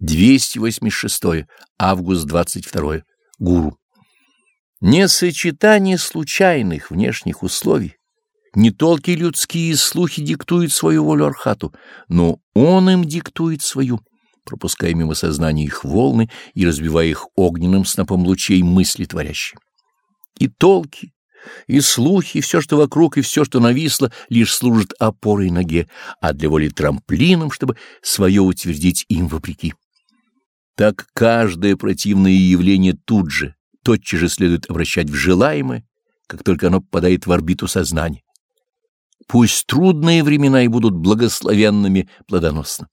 286. Август 22. Гуру. Не сочетание случайных внешних условий, не только людские слухи диктуют свою волю Архату, но он им диктует свою, пропуская мимо сознания их волны и разбивая их огненным снопом лучей мысли творящей. И толки, и слухи, и все, что вокруг, и все, что нависло, лишь служит опорой ноге, а для воли трамплином, чтобы свое утвердить им вопреки. Так каждое противное явление тут же, тотчас же следует обращать в желаемое, как только оно попадает в орбиту сознания. Пусть трудные времена и будут благословенными плодоносны.